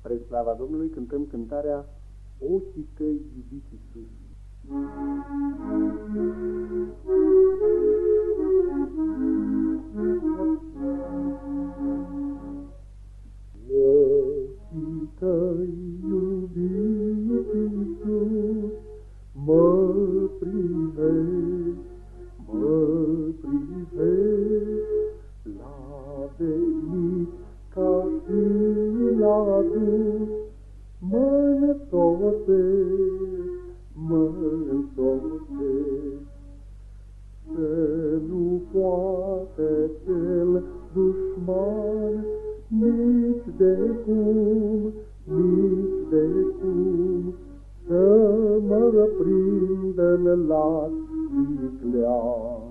Spre slava Domnului cântăm cântarea Ochii tăi, iubit Iisus. Ochii tăi, iubit Iisus, mă privesc, mă privesc, la venit ca și la dus, mă însoțesc, mă însoțesc. Să nu poate cel dușman nici de cum, nici de cum, să mă prindă-n lac viclean.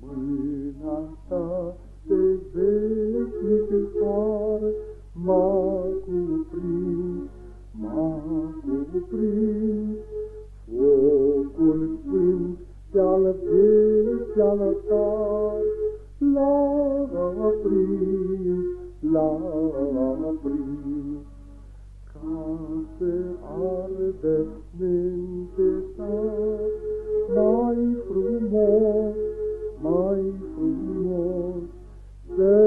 Mâna ta de veșnic har m-a cuprins, m-a cuprins, focul sfânt de-al vieții altar, l-a aprins, l-a aprins, ca să ardă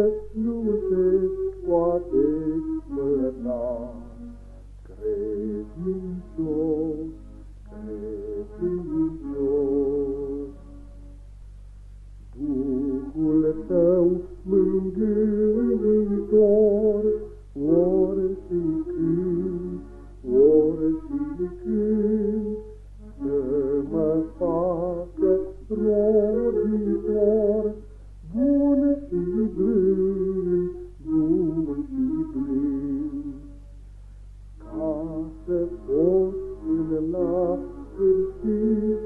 să slujesc cu adevărat, credincios, credincios. Duhul tău mângâitor, ori și când, ori și când, să mă facă roditor, fi bând, nu voi. Ca să pot până la sfârșit.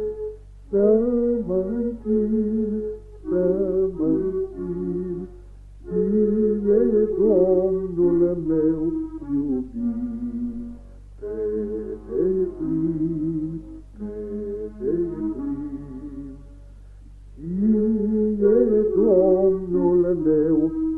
Cine e meu iubit? Pe deplin, pe deplin. Cine e Dumnezeu.